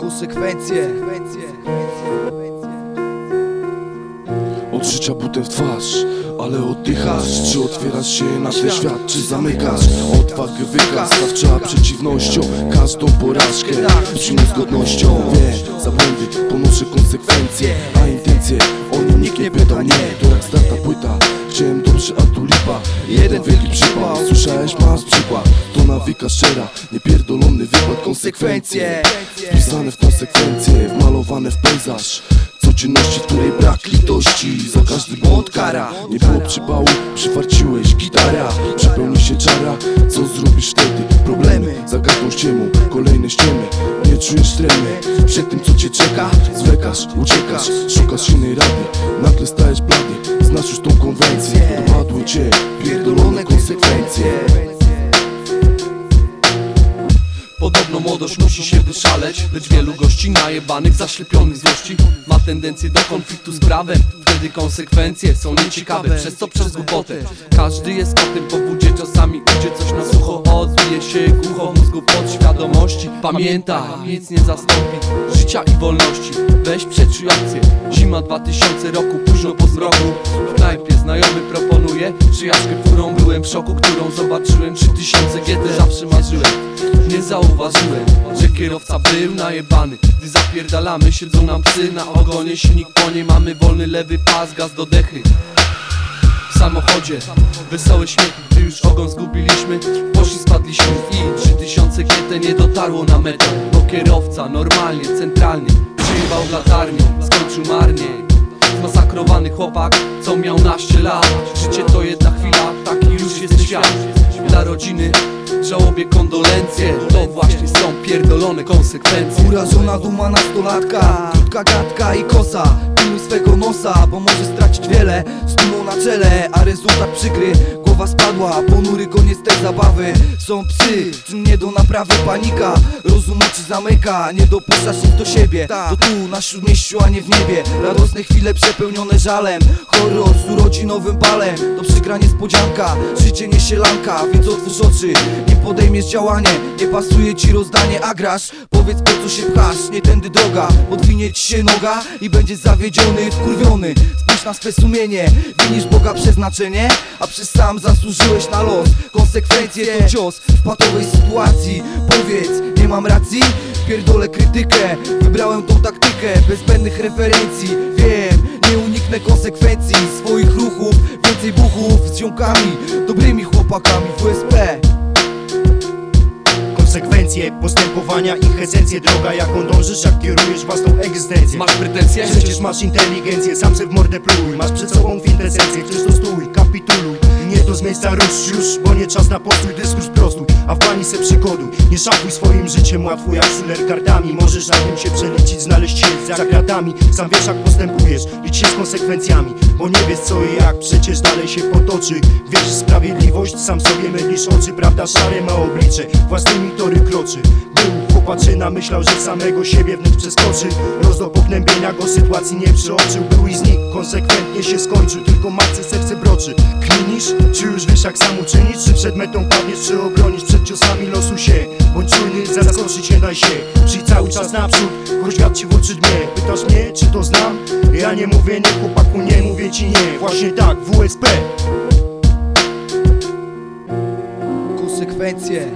Konsekwencje. Od życia butem w twarz ale oddychasz. Czy otwierasz się na ten świat, czy zamykasz? Odwagę wykaż, stawcza przeciwnością Każdą porażkę. Z niezgodnością Wie, za błędy ponoszę konsekwencje. A intencje, o nim nikt nie pytał Nie, Jeden wielki przypał Słyszałeś, masz przykład. To nawyka szczera Niepierdolony wykład. Konsekwencje Wpisane w konsekwencje Wmalowane w pejzaż. Codzienności, której brak litości. Za każdy błąd kara. Nie było przypału, przyfarciłeś gitara. Przepełni się czara, co zrobisz wtedy? Problemy, za każdą ściemą. Kolejne ściemy, nie czujesz tremy. Przed tym co cię czeka, zwlekasz, uciekasz. Szukasz innej rady, nagle stajesz blady Znasz już tą konwencję, dopadły cię Pierdolone konsekwencje. Podobno młodość musi się wyszaleć Lecz wielu gości najebanych, zaślepionych złości Ma tendencję do konfliktu z prawem Wtedy konsekwencje są nieciekawe Przez co przez głupotę Każdy jest kotem po budzie Czasami ujdzie coś na sucho Odbije się głucho mózgu podświadomości. Pamiętaj, nic nie zastąpi Życia i wolności. Weź akcję. Zima 2000 roku, późno po zmroku W knajpie znajomy proponuje Przyjaźń furą byłem w szoku, którą zobaczyłem 3000 GT zawsze marzyłem. Nie zauważyłem, kierowca był najebany. Gdy zapierdalamy, siedzą nam psy na ogonie Silnik po niej, mamy wolny lewy pas, gaz do dechy. W samochodzie Wesołe śmiechy, gdy już ogon zgubiliśmy Poszli spadliśmy i. 3000 GT nie dotarło na metę. Bo kierowca normalnie, centralnie Przyjechał w latarnię, skończył marnie Zmasakrowany chłopak, co miał naście lat. Życie to jedna chwila, taki już jest świat. Dla rodziny, żałobie kondolencje To właśnie są pierdolone konsekwencje. Urażona duma nastolatka Krótka gadka i kosa. Pilnuj swego nosa, bo możesz stracić wiele. Z dumą na czele, a rezultat przykry Głowa spadła, ponury koniec tej zabawy. Są psy, nie do naprawy panika. Rozum oczy zamyka, nie dopuszczasz ich do siebie. To tu, na śródmieściu, a nie w niebie. Radosne chwile przepełnione żalem. Horror z urodzinowym balem To przykra niespodzianka, życie nie sielanka Więc otwórz oczy, nie podejmiesz działanie. Nie pasuje ci rozdanie, a grasz. Powiedz po co się pchasz, nie tędy droga. Podwinie ci się noga i będziesz zawiedziony, wkurwiony. Spójrz na swe sumienie, winisz Boga przeznaczenie A przez sam zasłużyłeś na los. Konsekwencje to cios w patowej sytuacji. Powiedz, nie mam racji? Pierdolę krytykę, wybrałem tą taktykę Bez zbędnych referencji, wiem Nie uniknę konsekwencji swoich ruchów. Więcej buchów z ziomkami Dobrymi chłopakami w WSP Konsekwencje postępowania, ich esencje Droga jaką dążysz, jak kierujesz własną egzystencję? Masz pretensje? Przecież masz inteligencję, sam se w mordę pluj. Masz przed sobą kwintesencję, chcesz to stój, kapituluj Nie to z miejsca rusz już, bo nie czas na postój Dyskurs prostuj, a w pani se przygoduj Nie szafuj swoim życiem łatwo jak szuler kartami Możesz na tym się przeliczyć, znaleźć się za kratami Sam wiesz jak postępujesz, licz się z konsekwencjami Bo nie wiesz co i jak, przecież dalej się potoczy. Wiesz sprawiedliwość, sam sobie mylisz oczy Prawda szare ma oblicze, własnymi tory kroczy chłopaczyna, myślał, że samego siebie wnet przeskoczy. Roz do pognębienia go sytuacji nie przeoczył. Był i znikł, konsekwentnie się skończył. Tylko matce serce broczy. Kminisz, czy już wiesz jak sam uczynić? Czy przed metą padniesz, czy obronisz? Przed ciosami losu się? Bądź czujny, zaskoczyć nie daj się. Przyjdź cały czas naprzód, choć wiatr ci w oczy dmie. Pytasz mnie, czy to znam? Ja nie mówię nie, chłopaku, nie mówię ci nie. Właśnie tak, WSP Konsekwencje